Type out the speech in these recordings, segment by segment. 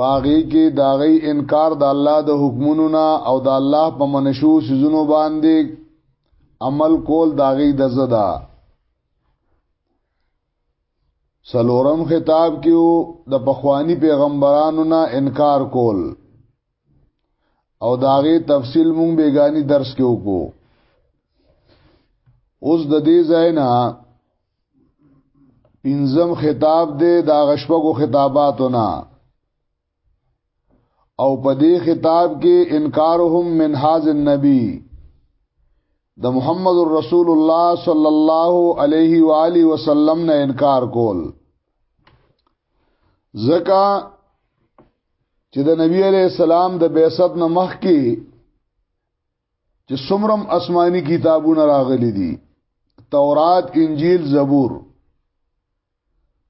پاغي کې داغي انکار د الله د حکمونو نه او د الله په منشو سيزونو باندې عمل کول داغي د زدا سلورم خطاب کیو د پخوانی پیغمبرانو نه انکار کول او داغه تفصیل مونږ بیگانی درس کې وکړو اوس د دې ځای نه پنځم خطاب دی دا غشپګو خطاباتونه او په دې خطاب کې انکارهم من حاز النبی د محمد رسول الله صلی الله علیه و آله وسلم نه انکار کول زکه چې د نبی علی السلام د بعثت نه مخکې چې څومره آسماني کتابونه راغلي دي تورات انجیل زبور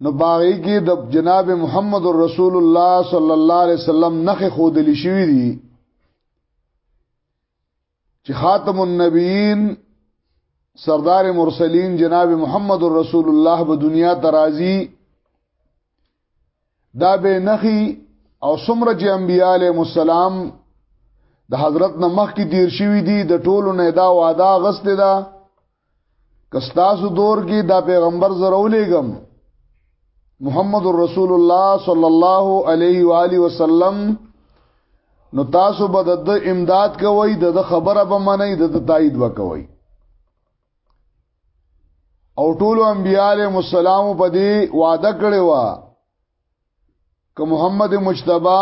نو باغی کې د جناب محمد رسول الله صلی الله علیه وسلم نخې خودل شوې دي چې خاتم النبیین سردار مرسلین جناب محمد رسول الله په دنیا ترازی دا به نخي او سمره چې انبياله عليهم السلام د حضرت نه مخ کې تیر شوی دی د ټولو نه دا وعده غسته ده کستاسو دور کې دا پیغمبر زرولېګم محمد رسول الله صلی الله علیه و آله وسلم نو تاسو به د امداد کوئ د خبره به منئ د تایید وکوئ او ټول انبیاء علیهم السلام په دې وعده کړی و ک محمد مجتبی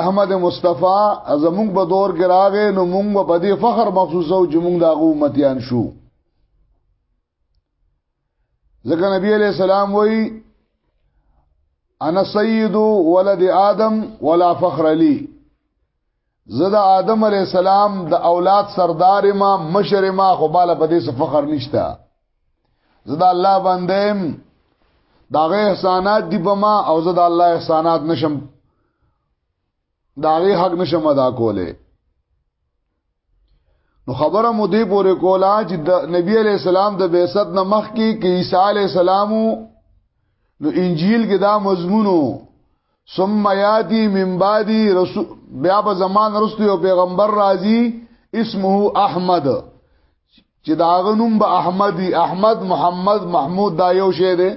احمد مصطفی زمونږ په دور کې راغې نو مونږ په دې فخر مخصوصو چې مونږ د هغه امتیان شو ځکه نبی علیہ السلام وای انا سید ولد آدم ولا فخر لی زه د آدم علی السلام د اولاد سردار ما مشر ما خو بالا په دې څه فخر نشته زه د الله بندم داغه احسانات دی په ما او زه د الله احسانات نشم داغه حق نشم ادا کوله نو خبره مو دی پورې کولا چې د نبی علی السلام د بعثت نه مخ کې کې عیسی علی السلام نو انجیل کې دا مضمونو ثم یاتی من بعدی رسول بیا په زمان رسول او پیغمبر راضی اسمه احمد چې دا غنوم به احمدی احمد محمد محمود دا یو شه دی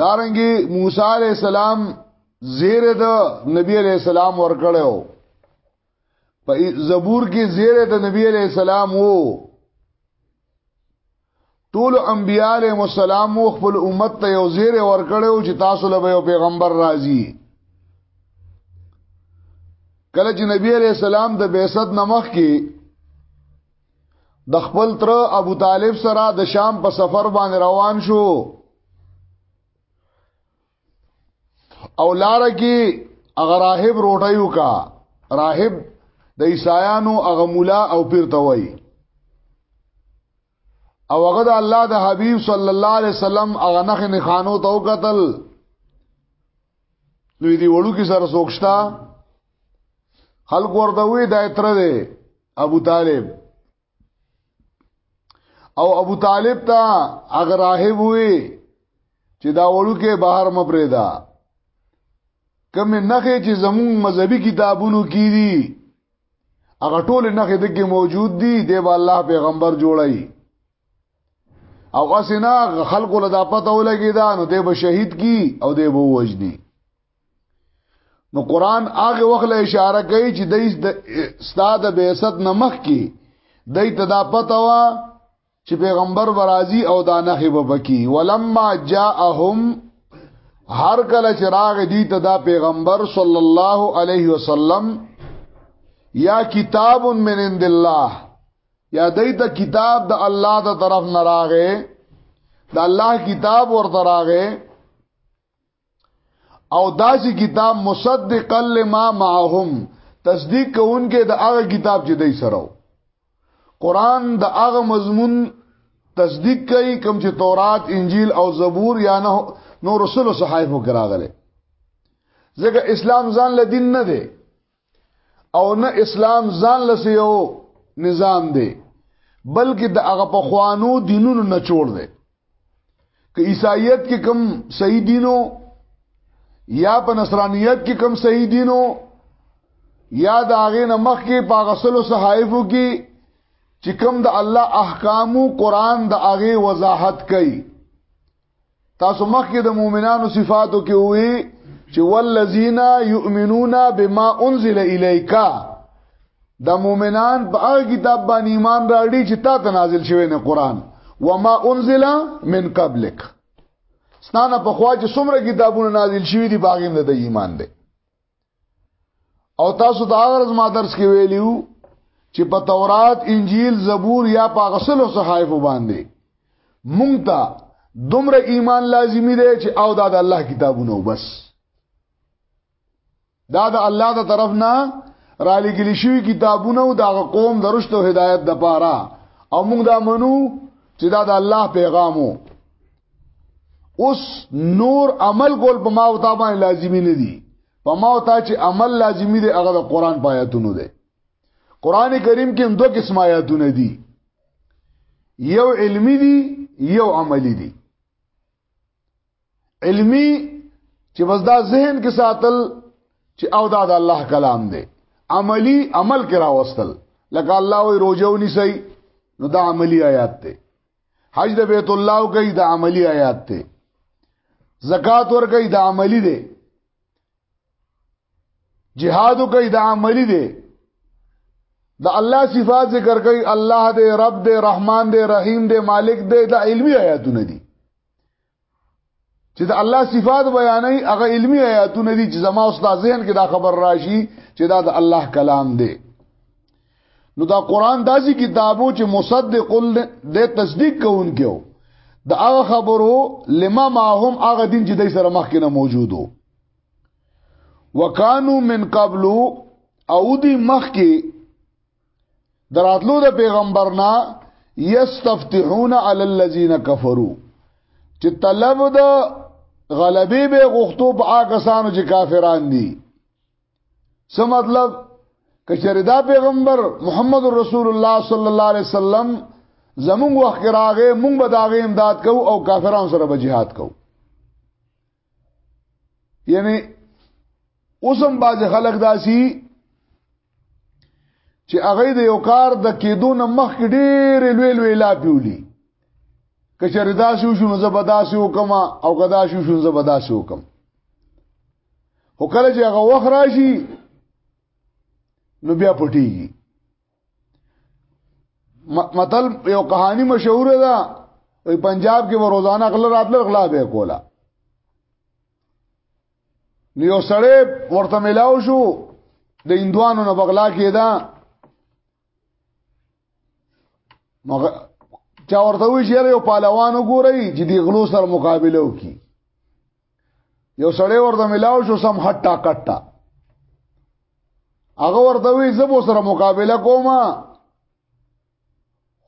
دارنګي موسی عليه السلام زیره د نبی عليه السلام ورکړو په زبور کې زیره د نبی عليه السلام وو ټول انبیاء علیه السلام خپل امت ته یو زیر ورکړو چې تاسو له یو پیغمبر راځي کله چې نبی علیہ السلام د بعثت نمخ کې د خپل تر ابو طالب سره د شام په سفر باندې روان شو او لار کې هغه راهب روټي وکا راهب د عیسایانو هغه مولا او پیر ته وای او هغه د الله د حبیب صلی الله علیه وسلم هغه نخ نه خانو تو قتل نو دې وړو کې سره سوکشتا خلق ورته وی دا تر دې ابو طالب او ابو طالب ته اگر راهب وی چې دا وړو کې بهر مپریدا کم نخې چې زمون مذهبي کتابونو کې دي هغه ټول نخې دغه موجود دي د الله پیغمبر جوړای او اسنا خلق له دا پته ولګی دا نو دی به شهید کی او دی به وجنی نو قران هغه وخت له اشاره کوي چې د استاد بعثت نمخ کی دای ته دا پته وا چې پیغمبر برازي او دا نخې به بکی ولما جاءهم هر کله چې راغ دی ته دا پیغمبر صلی الله علیه وسلم یا کتاب من عند الله یا دای ته کتاب د الله د طرف نه راغې د الله کتاب ورته راغې او داسې کتاب مصدق لما معهم تصدیق کوونکې د هغه کتاب چې دای سره قرآن د هغه مضمون تصدیق کوي کوم چې تورات انجیل او زبور یا نه نو رسول صحائف وکراغله ځکه اسلام ځان له دین نه دی او نه اسلام ځان لسی یو نظام دی بلکې د هغه په خوانو دینونو نه جوړ دی که عیسایت کې کم صحیح دینو یا په نصرانیت کې کم صحیح دینو یا د هغه نه مخ کې په غسل او صحائفو کې چې کم د الله احکامو قران د هغه وضاحت کوي تاسو مخکې د مؤمنانو صفاتو کې وې چې والذین یؤمنون بما انزل الیک د مؤمنان په هغه کتاب باندې ایمان راړي چې تا ته نازل شوی نه قران وما انزل من قبلک ستانه په خوا چې څومره کتابونه نازل شوی دي باغیم د ایمان دی او تاسو دا غرض ما درس کې ویلیو چې په تورات انجیل زبور یا په غسل او صحائف باندې مونږ ته دومره ایمان لازمی دی چې او دا د الله کتابونه وبس دا د الله د طرف نه را لګل شوی کتابونه او د قوم درشت او هدایت د پاره او موږ دا منو چې دا د الله پیغامو اوس نور عمل کول په ما او تا باندې لازمی نه دي په ما او تا چې عمل لازمی دی هغه د قران په آیاتونو دی قران کریم کې دوه قسم آیاتونه دي یو علمی دي یو عملی دي علمی چې بس دا ذهن کې ساتل چې او دا د الله کلام دی عملی عمل کرا وستل لکه الله وی روزه ونی سي نو دا عملی آیات دی حج د بیت الله کوي د عملی آیات ته زکات ور کوي د عملی دی جهاد کوي د عملی دی د الله صفات ذکر کوي الله دی رب دی رحمان دی رحیم دی مالک دی د علمی آیاتونه دي چې د الله صفات بیانې هغه علمی آیاتونه دي چې زما اوس د ذهن کې دا خبر راشي چې دا د الله کلام دی نو دا قران داسې کتابو چې مصدق د تصدیق کوونکو د هغه خبرو لما ما هم هغه دین چې د سره مخکې نه موجودو وکانو من قبل او دی مخکې دراتلو د پیغمبر نه یستفتحون علی الذین کفروا چې طلب د غلبې به غوښتو په آکسانو چې کافران دي څه مطلب کچره دا پیغمبر محمد رسول الله صلی الله علیه وسلم زمونږ وخت راغې مونږ به داغه امداد کوو او کافرانو سره به jihad کوو یعنی اوسم باز خلق داسي چې هغه د یو کار د کېدو نه مخکې ډېر لوی لوی لا پیولي کچره داسې شو نو زبداسي وکم او کدا شو شو زبداسي وکم هو کله چې هغه وخت راشي نو بیا پټيږي متل یو کہانی مشهور ده وی پنجاب کې روزانه غل راتل غلا به کولا نو یو سړی ورته ملاو شو د هندوانو نه بغلا کېدا مګه چا ورته وی شهر یو پهلوان وګورئ چې دی غلو سره مقابله وکي یو سړی ورته ملاو شو سم هټا کټا هغه ورته وی زبو سره مقابله کوم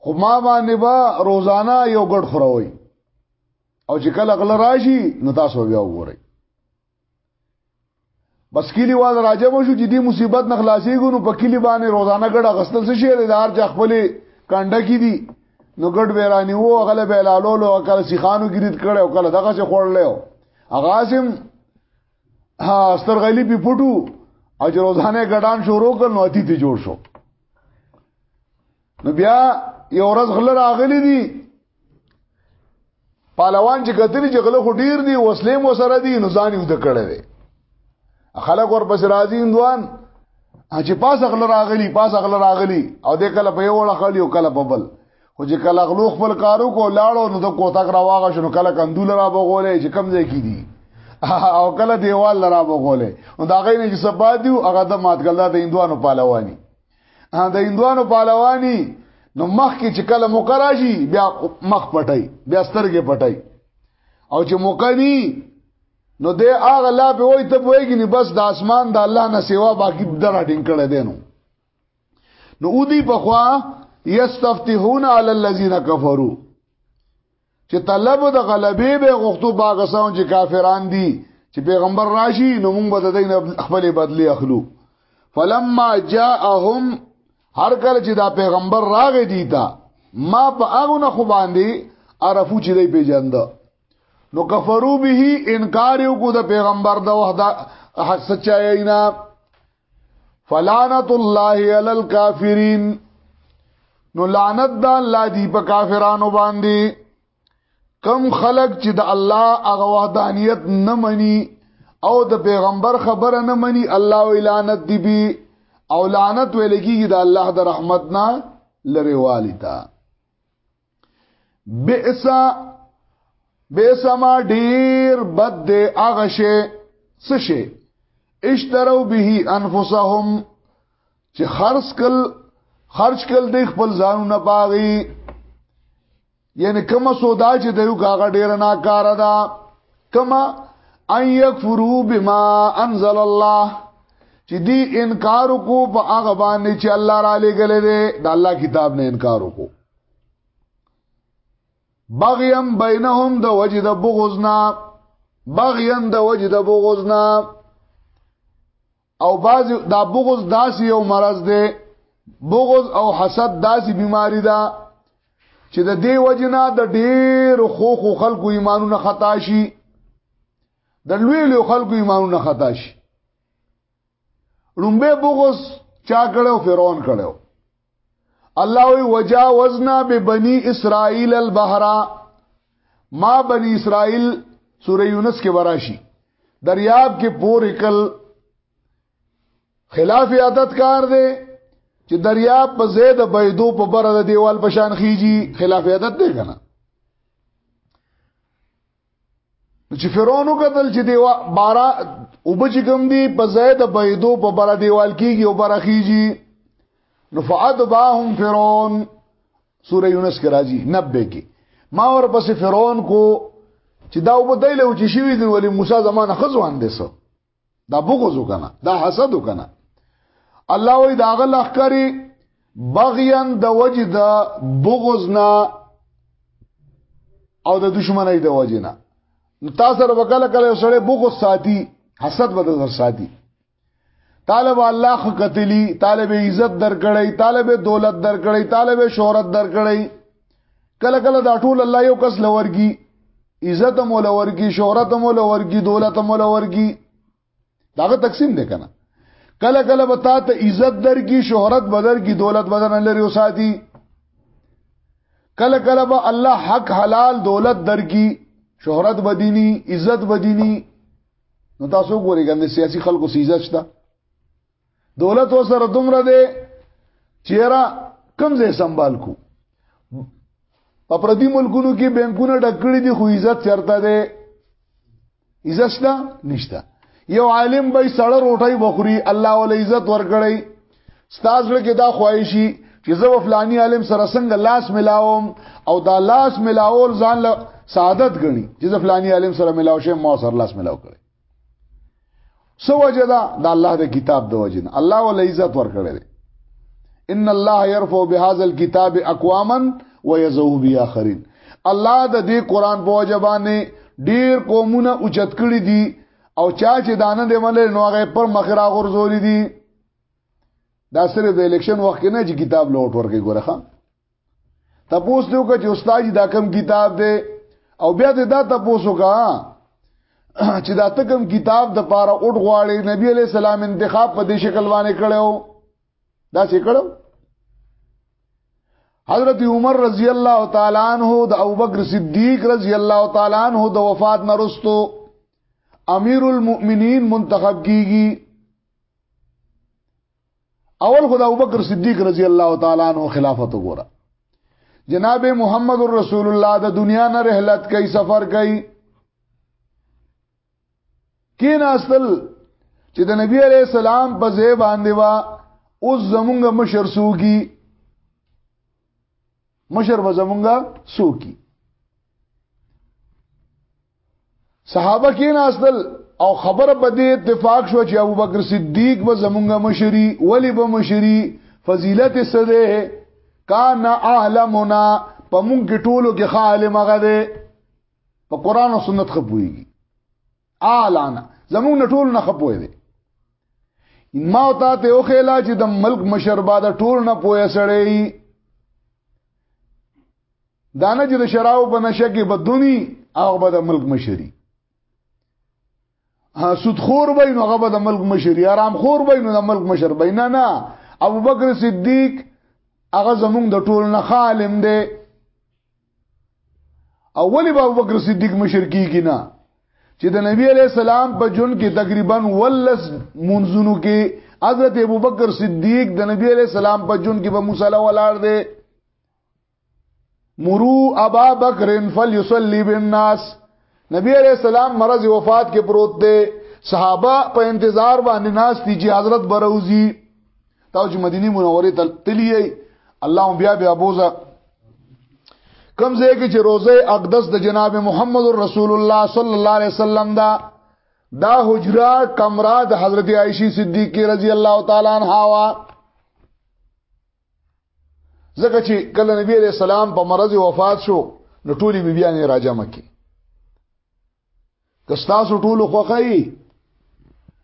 خو ما باندې با روزانه یو ګډ خروي او چې کله غل راشي نو تاسو بیا وګورئ بس کلی وال راجم شو چې دې مصیبت نه خلاصېږو نو په کلی باندې روزانه ګډه غستل څه شي د هر چا خپل کانډه کې دي نو ګډ ویرانی وو غله به لالولو او کله سیخانو ګرید کړي او کله دغه څه خورل او اغازم ها سترغلی په پټو او روزانه ګډان شروع کړ نو اتی ته جوړ شو نو بیا یو ورځ غل راغلی دي پهلوان چې کتلی چې غله خو ډیر دي وسلې مو سره دي نو ځان یو د کړه دي خلک ورپسې راځي اندوان چې پاس غل راغلی پاس غل راغلی او د کله په یو وړه خلی او کله په بل خو چې کله غلو خپل کارو کو لاړو نو د کوتک راواغه شنو کله کندول را بغولې چې کم ځای کې دي او کله دیوال را بغولې نو دا غي نه چې سبا دی هغه د ماتګل د اندوانو پهلوانی د هندوانو پهلواني نو مخ کې چې کله مقراجي بیا مخ پټای بیا سترګې پټای او چې مقني نو د هغه لا په وای ته وایګی نه بس د اسمان د الله نه سیوا باقی دره ډین کړه دینو نو او دی په خوا یستفتحون علی الذین کفروا چې طلب د غلبې به غوښتو باغسان چې کافران دي چې پیغمبر راشي نو موږ به د دین خپل بدلی اخلو فلما جاءهم هر کله چې دا پیغمبر راغی دی تا ما په هغه نه خو باندې عرفو چې دی پیجند نو کفرو به انکار یو کو د پیغمبر د وحده حق سچاینا فلعنت الله علی الکافرین نو لعنت د الله دی په کافرانو باندې کم خلق چې د الله هغه وحدانیت نه مني او د پیغمبر خبره نه مني الله اعلانت دی بي او لعنت ویل کیږي د الله د رحمت نه لري والي ته بئسا بئسا ما ډیر بد دی هغه شی څه شی اشترو به انفسهم چې خرج کل خرج کل دی خپل ځانونه باغی یعنی کومه سودا چې دیو کاغه ډیر ناکاره ده کما ان یکفرو بما انزل الله چې دی انکار کو په هغه باندې چې الله را لګلې ده د الله کتاب نه انکار کو بغیم بینهم د وجد بغضنا بغیم د وجد بغضنا او باز دا بغض داسې یو مرض دی بغض او حسد داسې بیماری ده چې د دې وجنا د ډېر خو خو خلکو ایمانونه خطا شي د لوی لوی خلکو ایمانونه خطا شي لومبه بغض چا کړو فرعون کړو الله وی وجاوزنا ببنی اسرائیل البحر ما بنی اسرائیل سوره یونس کې وراشي دریاب کې پورې کل خلاف عادت کار دی چې دریاب په زید بيدو په بره د دیوال پشان خيږي خلاف عادت دی کنه چې فرعون قتل چې دیوا بارا وبچ کوم دی په زید بيدو په بار دیوال کیږي او برخیږي نو فادباهم فرعون سوره یونس کې راځي 90 کې ما ور پسې فرعون کو چې دا وبدایله او چې شوی دی ولی موسی زمانه خزوان دي سو دا بغض وکنه دا حسد وکنه الله وی دا غل اخکری بغیان د وجه د بغض نه او د دشمنی د وجه نه تاسو سره وکاله کړو سره بغض ساتي حسد به در ساتي طالب الله خو قتلی طالب عزت درکړی طالب دولت درکړی طالب شهرت درکړی کله کله دا ټول الله یو کس لورګي عزت مو لورګي شهرت مو لورګي دولت مو لورګي داغه تقسیم دی کنه کله کله به تا ته عزت درګي شهرت بدرګي دولت بدن لري وساتي کله کله به الله حق حلال دولت درګي شهرت بدینی عزت بدینی نو تاسو ګورئ ګنده سیاسي خلکو سیزه شته دولت وسره دومره دی چیرې کم ځای سنبال کو په پردي ملکونو کې بانکونه ډکړي دي خو عزت چرته دی عزت شته نشته یو عالم به سړی روټي بخوري الله ول عزت ورکړي ستاسو لکه دا خواهشي چې زه فلانی عالم سره څنګه لاس ملاوم او دا لاس ملاول ځان له سعادت غني چې زه فلانی عالم سره ملاو شم ما سره لاس ملاو کړي سو وجه دا د الله د کتاب د وجه نه الله ول عزت ورکړي دي ان الله يرفع بهذا الكتاب اقواما ويزو بها اخرين الله د دې قران په وجه باندې ډیر قومونه اوچت کړي دي او چا چې دانه د مل نو هغه پر مخ را غورځولې دي دا سره د الیکشن وخت نه چې کتاب لوټ ورکې ګورخه تپوس دیو که چې استاد دا کم کتاب دی او بیا دې دا تپوسو کا چې دا تکم کتاب د پاره اوټ غواړي نبی علی سلام انتخاب په دې شکل باندې کړو دا څه کړو حضرت عمر رضی الله تعالی عنہ د ابوبکر صدیق رضی الله تعالی عنہ د وفات نرستو امیر المؤمنین منتخب کیږي اول خدای ابوبکر صدیق رضی الله تعالی عنہ خلافت وګوره جناب محمد رسول الله د دنیا نه رحلت کوي سفر کوي کین اصل چې د نبی علی السلام په ځای باندې وا اوس زمونږ مشر سوګي مشر به زمونږه سوکی صحابه کې ناستل او خبره په دې اتفاق شو چې ابو بکر صدیق به زمونږه مشری ولی به مشری فضیلت سره کان اعلمنا په مونږ ټولو کې خالم غده په قران او سنت خپويږي اعلان زموږ نه ټول نه خپوي دي ما ته ته وخیلا چې د ملک مشربا د ټول نه پوهه سړی دانه چې د شراب په نشه کې بدونی هغه به د ملک مشری ها سود خور به نو هغه به د ملک مشری آرام خور به نو د ملک مشر به نه نه ابو بکر صدیق هغه زمونږ د ټول نه خالم دی او ولی ابو بکر صدیق مشر کیږي نه چې د نبی علی السلام په جون کې تقریبا ولس منځونو کې حضرت ابو بکر صدیق د نبی علی السلام په جون کې په مصلی ولاړ دی مرو ابا بکر فليصلي بالناس نبی علیہ السلام مرض وفات کې پروت دی صحابه په انتظار باندې ناس دي چې حضرت بروزي تاسو چې مدینه منوره ته تللی الله بیا بیا بوزا کم ځای کې چې روزه اقدس د جناب محمد رسول الله صلی الله علیه وسلم دا دا حجره کمره د حضرت عائشہ صدیقہ رضی الله تعالی عنها وا زکه چې کله نبی علیہ السلام په مرض وفات شو نو ټولي بیبيانې راجمه کې کستاسو ټولو خوخی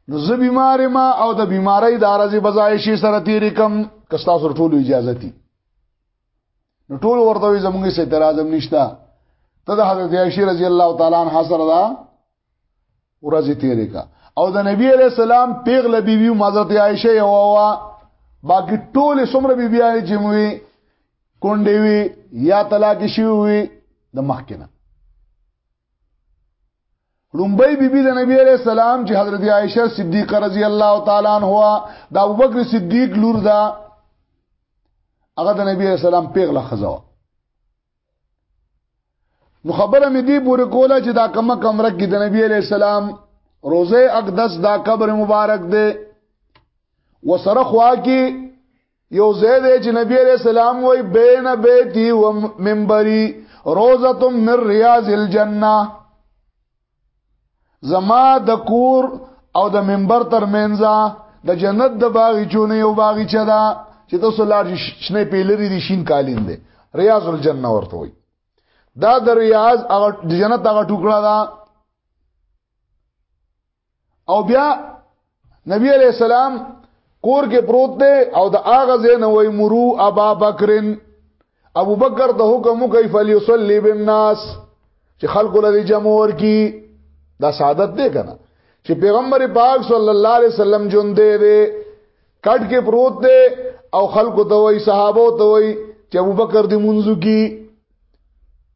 نو زه بیمار ما او د بیماری د عارضی بزایشی سره تیر کم کستاسو ټولو اجازه تی نو ټول ورته زمونږه سي تر اعظم نشتا ته د حضرت عائشہ رضی الله تعالی عنها سره دا ورځ تیر کا او د نبی علی السلام پیغله بیبي حضرت عائشہ یو وا باقی ټول سمره بیبي علی جموي کونډې وي یا طلاق شي وي د مخکنه لومبای بیبي د نبی عليه السلام چې حضرت عائشه صدیقه رضی الله تعالی عنها د ابوبکر صدیق لور ده هغه د نبی عليه السلام پیغله خزوا نو خبره مې دی پورې کوله چې دا کومه کمره کې د نبی عليه السلام روزه اقدس دا قبر مبارک دی وسره خوا کې یو ځای دی چې نبی عليه السلام وای بین بیتی و منبری روزه من ریاض الجنه زما د کور او د منبر ترمنځ د جنت د باغچونه یو باغچه ده چې تاسو لار شنه پیلری دي شین کالین دي ریاض الجنه ورته وي دا د ریاض هغه د جنت هغه ټوکړه ده او بیا نبی علیہ السلام کور کې پروت دی او د اغه زین وای مرو ابا بکرن ابو بکر ته حکم کوي فلیصلی بالناس چې خلکو لري جمع ور کی دا سعادت دی کنه چې پیغمبر پاک صلی الله علیه وسلم جون دی دی کټ کې پروت دی او خلکو ته وای صحابه ته وای چې ابو بکر دی منځو کی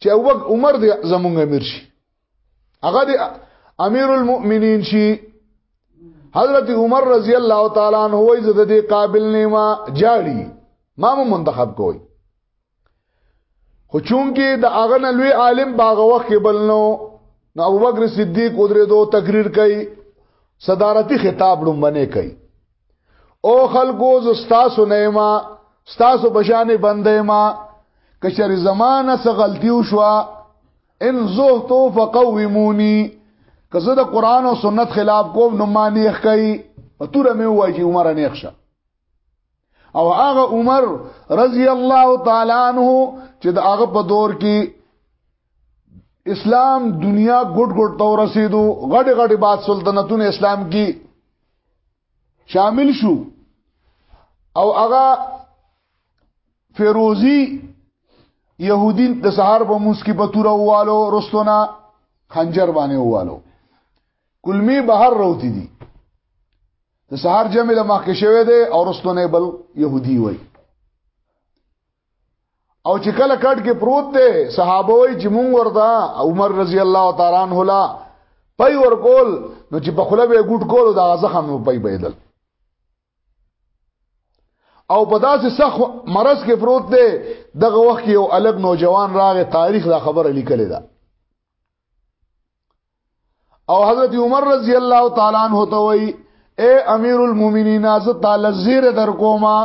چې ابوبکر عمر دې زمونږ امیر شي هغه دې امیر المؤمنین شي حضرت عمر رضی الله تعالی عنہ وای زده دې قابل نه ما جاړي ما مو منتخب کوی خو چونکه د هغه نه لوی عالم باغ وخت کې بلنو نو ابوبکر صدیق قدرت دو تقریر کوي صدارتی خطاب لومبنه کوي او خلکو زستاسو نه ما ستاسو بشانه بندې ما کچری زمانه څه غلطي وشو ان زهتو فقوموني که زه د قران او سنت خلاف کوم نو ما نه ښکي په تور مې وای چې عمر نه ښه او هغه عمر رضی الله تعالی عنہ چې د هغه په دور کې اسلام دنیا ګډ ګډ ته ورسېدو غړي غړي باد سلطنتونه اسلام کې شامل شو او هغه فیروزی يهودین د سهار په موس کې په تور اووالو رستونه خنجر باندې اووالو کلمی بهر روتی دي د سهار جمع له مخکې شوی دی او رستونه بل يهودي وای او چې کله کټ کې پروت دی صحابه وي چې مونږ ورته عمر رضی الله تعالی عنہ لا پي ور کول نو چې په خله به ګډ کول دا زخم نو پي بيدل او په داسې سخ مرز کې پروت دی دغه وخت یو الګ نوجوان راغی تاریخ دا خبره لیکلې ده او حضرت عمر رضی الله تعالی عنہ ته وی اے امیر المؤمنین از تعالی زیر در کوما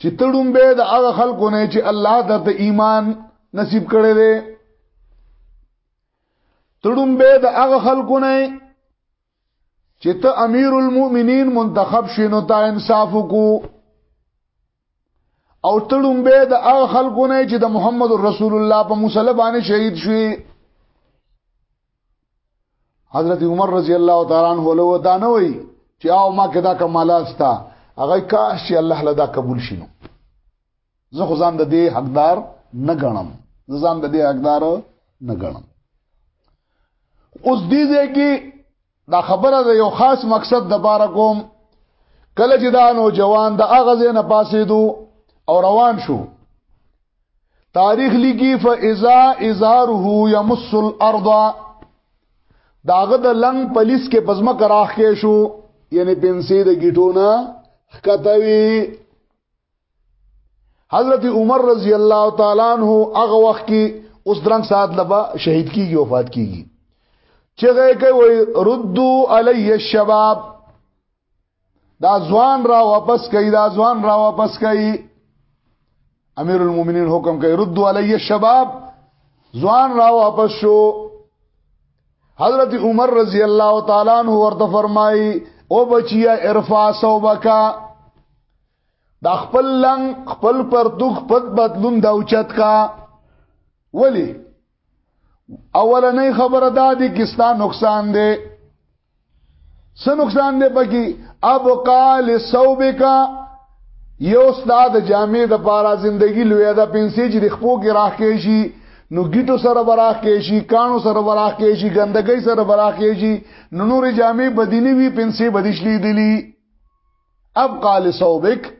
چې تړم به د هغه خلکو نه چې الله د ایمان نصیب کړي دي تړم به د هغه خلکو نه چې ته امیر المؤمنین منتخب شینو تا انصاف کو او تړم به د هغه خلکو نه چې د محمد رسول الله په مصلی باندې شهید شوی حضرت عمر رضی الله تعالی عنہ له دانه وی چې او ما کدا کمالات تا هغه کاش چې الله لدا قبول شینو زه خو ځان د دې حقدار نه غنم زه ځان د دې حقدار نه غنم اوس دې ځکه دا خبره د یو خاص مقصد د بار کوم کله چې دا نو جوان د اغزه نه پاسې دو او روان شو تاریخ لګي فاذا ازاره يمس الارض داغه د لنګ پولیس کې پزما کراخ کې شو یعنی پنسي د گیټونه خکتوي حضرت عمر رضی الله تعالی عنہ هغه وخت کې اوس درنګ سات لبا شهید کیږي وفات کیږي چې غي کوي ردو علی الشباب دا ځوان را واپس کوي دا ځوان را واپس کوي امیر المؤمنین حکم کوي ردو علی الشباب ځوان را واپس شو حضرت عمر رضی الله تعالی عنہ ورته فرمایي او بچیا ارفع صوبکا دا خپل لنګ خپل پرتوک پد بدلون دا اوچت کا ولی اولنې خبره دا دي چې ستا نقصان دی څه نقصان دی پکې ابقا لصوبکا یو استاد جامع د پارا زندگی لوی دا پنسي چې د خپو کې راخ کې شي نو ګیټو سره براخ کې شي کانو سره براخ کې شي ګندګۍ سره براخ کې شي نو نور جامع بدینی وی پنسي بدشلی دي ابقا لصوبک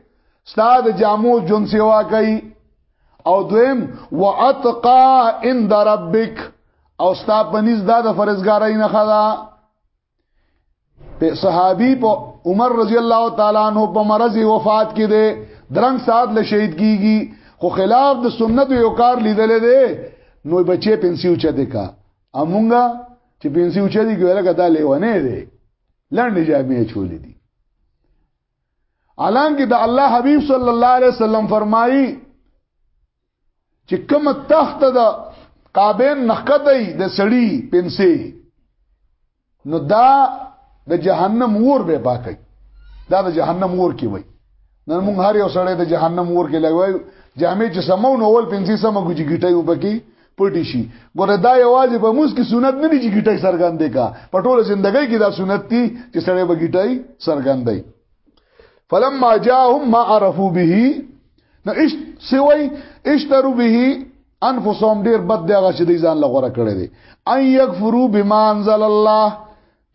ستاد جامو جون سیوا کوي او دویم واتقا عند ربک او ستا پنځ دا د فرزګارای نه خدا په صحابي په عمر رضی الله تعالی عنہ په مرض وفات کې ده درنګ سات له شهید کیږي خو خلاف د سنت یو کار لیدل دي نو بچي پنسیو چته کا امونګه چې پنسیو چته کیږي لکه دا لیونه دي لنډې جامې چولې دي حالانکه د الله حبيب صلی الله علیه وسلم فرمایي چې کوم تخت د قابین نخکتای د سړی پنسي نو دا د جهنم ور به پاکي دا د جهنم ور کې وای نن موږ هر یو سړی د جهنم ور کې لګوي جامې چې سمو نو ول پنځه سم ګوجی ګټي وبکی پټی شي ګوره دا یوازې په موږ کې سنت نه دي چې ګټي سرګندې کا په ټوله ژوندۍ کې دا سنت دي چې سړی به ګټي سرګندې فلما جاءهم ما عرفوا به نو اش سوي اشتروا به انفسهم ډیر بد دی هغه چې دی ځان لغوره کړی دی ان یکفرو بما انزل الله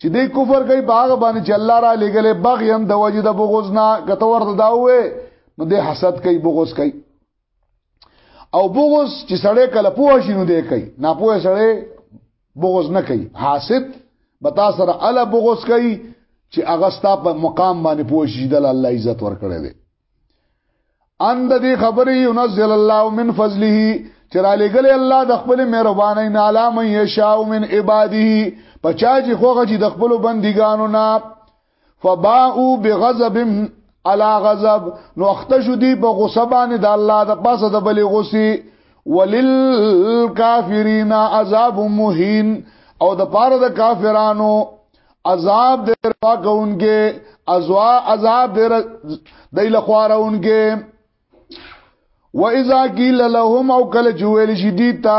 چې دې کفر کوي باغ باندې چې الله را لګلې بغیم د وجد بغوز نه کته ورته دا وې نو دې حسد کوي بغوز کوي او بغوز چې سړی کله پوه شي نو دې کوي نه پوه سړی بغوز نه کوي حاسد بتا سره الا بغوز کوي چې اغستا په مقام باندې پوه شي د الله عزت ورکړي دي ان د دې خبرې ينزل الله من فضله چې را لګل الله د خپل مهرباني نه علامه یشاء من عباده پچا چې خوغه چې د خپل بندګانو نه فباءوا بغضب على غضب نو اختشو دی په غصه باندې د الله د پاسه د بلې غصي وللکافرین عذاب مهین او د پاره د کافرانو عذاب دې روا کوونکې ازوا عذاب دې دای لخوارونکې و اذا قيل لهم او کله جوړ شي دي تا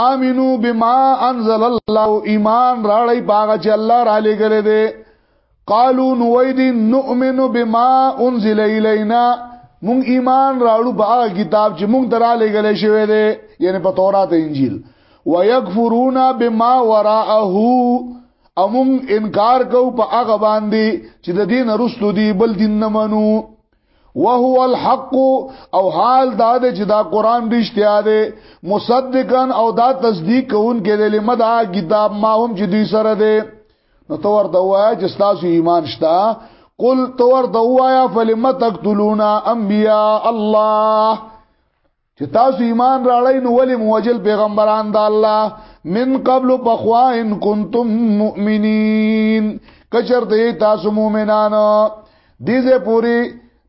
امنو بما انزل الله ایمان راړی باغ چې الله را لګره دې قالو نوید نؤمن بما انزل الینا مونږ ایمان راړو باغ کتاب چې مونږ درا لګره شوی دې یعنی په تورات انجیل ويكفرون بما وراءه امون انکار کو په هغه باندې چې د دین رسل دی بل دین نه منو وهو الحق او حال دا د چې دا قران رښتیا دی مصدقا او دا تصدیق کوون کې د لمه دا کتاب ما هم چې دوی سره دی نو تو ورته وایا چې تاسو ایمان شته قل تو ورته وایا فلم تقتلون انبیاء الله چې تاسو ایمان راړی نو ولی موجل پیغمبران د الله من قبل بخوا ان کنتم مؤمنین کچر ته تاسو مؤمنان دې زه پوری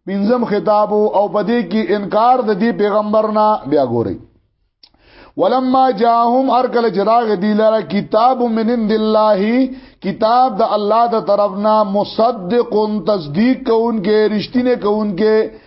پنځم خطاب او پدې کې انکار د دې پیغمبر نه بیا ګوري ولما جاءهم ارکل جراغ دی لره کتاب من عند الله کتاب د الله د طرفنا مصدق تصدیق کوونکې رښتینه کوونکې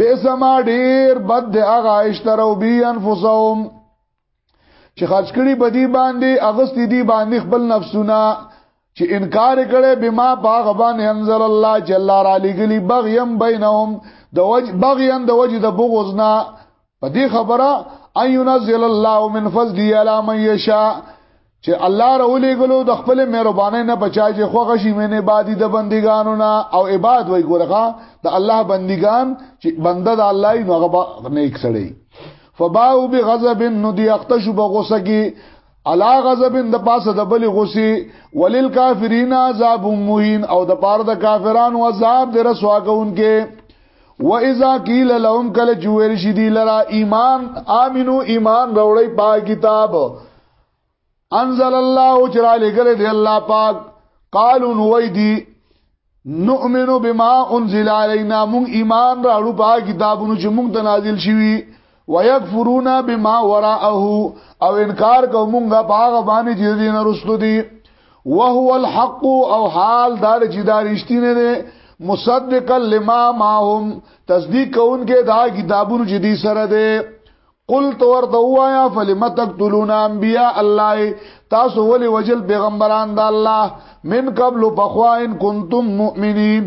بیسما ډیر بد دی هغه اشترو بی انفسهم چې خرج کړي بدی باندې اغست دي باندې خپل نفسونه چې انکار کړي بما باغ باندې انزل الله جل را لګلی بغیم بینهم د وجه بغیم د وجه د بغضنا په دې خبره ان ينزل الله من فضل على من يشاء چې الله رولې ګلو د خپل مهرباني نه بچا چې خو غشي مینه بادي د بندګانو نه او عباد وي ګورغه د الله بندګان چې بنده د الله نو هغه نیک سړی فباو بغضب نو دی اختش بغوسه کی علا غضب د پاسه د بلی غسی ولل کافرین عذاب مهین او د پاره د کافرانو عذاب د رسوا کوونکې و اذا قیل لهم کله چې ویل شي دی لرا ایمان امنو ایمان راوړی په کتاب انزل الله چرا لګل دی الله پاک قالو نوې دی نؤمنو بما انزل علينا مون ایمان راړو په کتابونو چې مونږ ته نازل شوی ويكفرون بما وراءه او انکار کومګه باغ باندې چې دین رسول دي وهو الحق او حال دار چې دا رښتینه دي مصدقا لما ماهم تصدیق کوونکې دا کتابونو چې دي سره دي قل تو ورته وایا فلم تقتلون انبیاء الله تاسو ولی وجل پیغمبران د الله من قبل بخوا ان کنتم مؤمنین